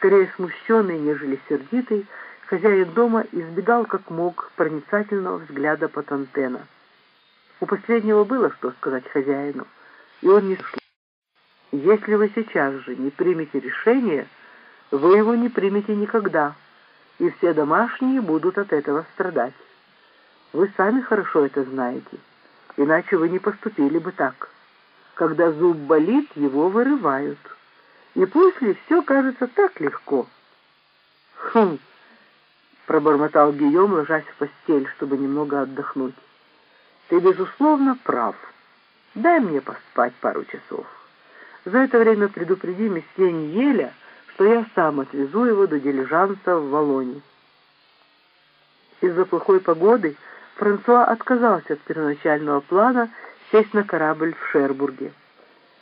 Скорее смущенный, нежели сердитый, хозяин дома избегал как мог проницательного взгляда Патантена. У последнего было что сказать хозяину, и он не слушал. Если вы сейчас же не примете решение, вы его не примете никогда, и все домашние будут от этого страдать. Вы сами хорошо это знаете, иначе вы не поступили бы так. Когда зуб болит, его вырывают. И после все кажется так легко. Хм, пробормотал Гийом, ложась в постель, чтобы немного отдохнуть. Ты, безусловно, прав. Дай мне поспать пару часов. За это время предупреди месье Ньеля, что я сам отвезу его до дилижанса в Волоне. Из-за плохой погоды Франсуа отказался от первоначального плана сесть на корабль в Шербурге.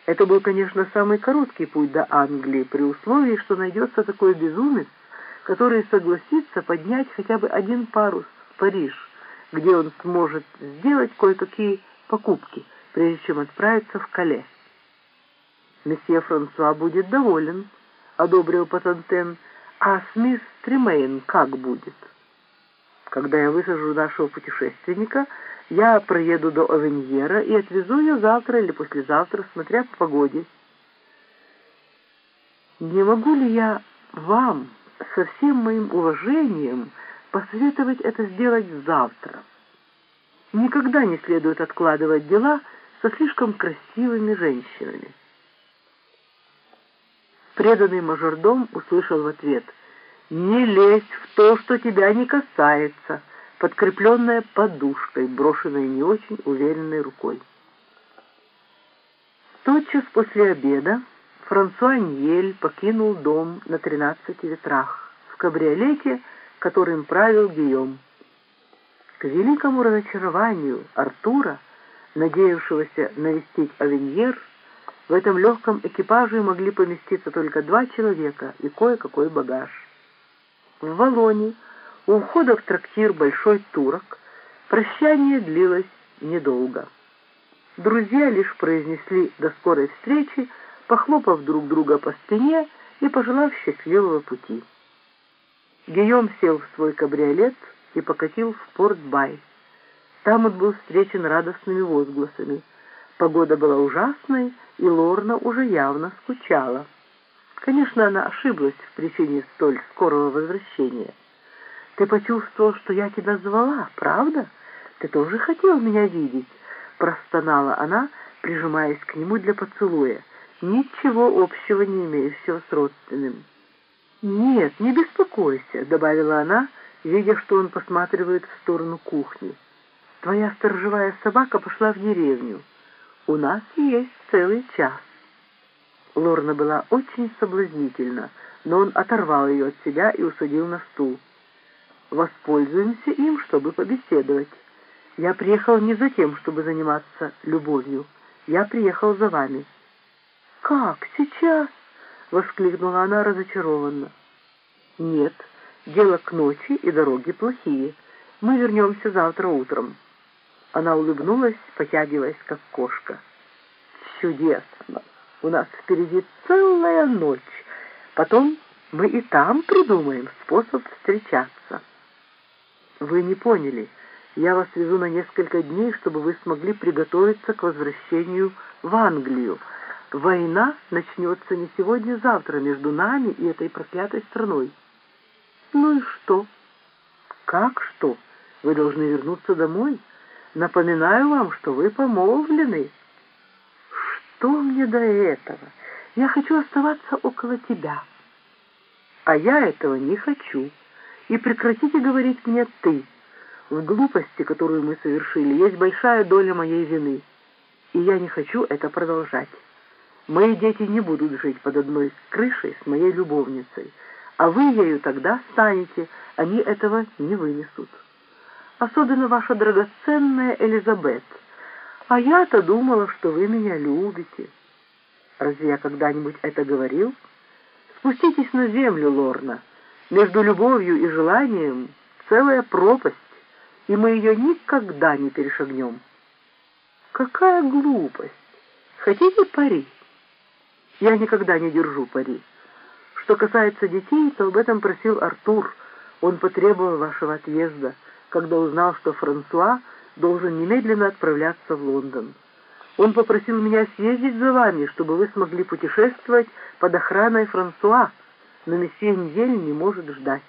Это был, конечно, самый короткий путь до Англии, при условии, что найдется такой безумец, который согласится поднять хотя бы один парус в Париж, где он сможет сделать кое-какие покупки, прежде чем отправиться в Кале. Месье Франсуа будет доволен, одобрил Патантен, а с мисс Тремейн как будет? Когда я высажу нашего путешественника, я проеду до Овеньера и отвезу ее завтра или послезавтра, смотря по погоде. Не могу ли я вам со всем моим уважением посоветовать это сделать завтра? Никогда не следует откладывать дела со слишком красивыми женщинами. Преданный мажордом услышал в ответ «Не лезь в то, что тебя не касается», подкрепленная подушкой, брошенной не очень уверенной рукой. Тотчас после обеда Франсуа Ньель покинул дом на тринадцати ветрах в кабриолете, которым правил Гийом. К великому разочарованию Артура, надеявшегося навестить Авеньер, в этом легком экипаже могли поместиться только два человека и кое-какой багаж. В Валоне, у входа в трактир «Большой Турок» прощание длилось недолго. Друзья лишь произнесли до скорой встречи, похлопав друг друга по спине и пожелав счастливого пути. Гийом сел в свой кабриолет и покатил в Порт-Бай. Там он был встречен радостными возгласами. Погода была ужасной, и Лорна уже явно скучала. Конечно, она ошиблась в причине столь скорого возвращения. «Ты почувствовал, что я тебя звала, правда? Ты тоже хотел меня видеть?» Простонала она, прижимаясь к нему для поцелуя, ничего общего не имеющего с родственным. «Нет, не беспокойся», — добавила она, видя, что он посматривает в сторону кухни. «Твоя сторожевая собака пошла в деревню. У нас есть целый час». Лорна была очень соблазнительна, но он оторвал ее от себя и усадил на стул. «Воспользуемся им, чтобы побеседовать. Я приехал не за тем, чтобы заниматься любовью. Я приехал за вами». «Как? Сейчас?» — воскликнула она разочарованно. «Нет, дело к ночи и дороги плохие. Мы вернемся завтра утром». Она улыбнулась, потягиваясь, как кошка. «Чудесно! У нас впереди целая ночь. Потом мы и там придумаем способ встречаться». «Вы не поняли. Я вас везу на несколько дней, чтобы вы смогли приготовиться к возвращению в Англию. Война начнется не сегодня-завтра между нами и этой проклятой страной». «Ну и что?» «Как что? Вы должны вернуться домой?» Напоминаю вам, что вы помолвлены. Что мне до этого? Я хочу оставаться около тебя. А я этого не хочу. И прекратите говорить мне «ты». В глупости, которую мы совершили, есть большая доля моей вины. И я не хочу это продолжать. Мои дети не будут жить под одной крышей с моей любовницей, а вы ею тогда станете, они этого не вынесут особенно ваша драгоценная Элизабет. А я-то думала, что вы меня любите. Разве я когда-нибудь это говорил? Спуститесь на землю, Лорна. Между любовью и желанием целая пропасть, и мы ее никогда не перешагнем. Какая глупость! Хотите пари? Я никогда не держу пари. Что касается детей, то об этом просил Артур. Он потребовал вашего отъезда, когда узнал, что Франсуа должен немедленно отправляться в Лондон. Он попросил меня съездить за вами, чтобы вы смогли путешествовать под охраной Франсуа, но месье Ньель не может ждать.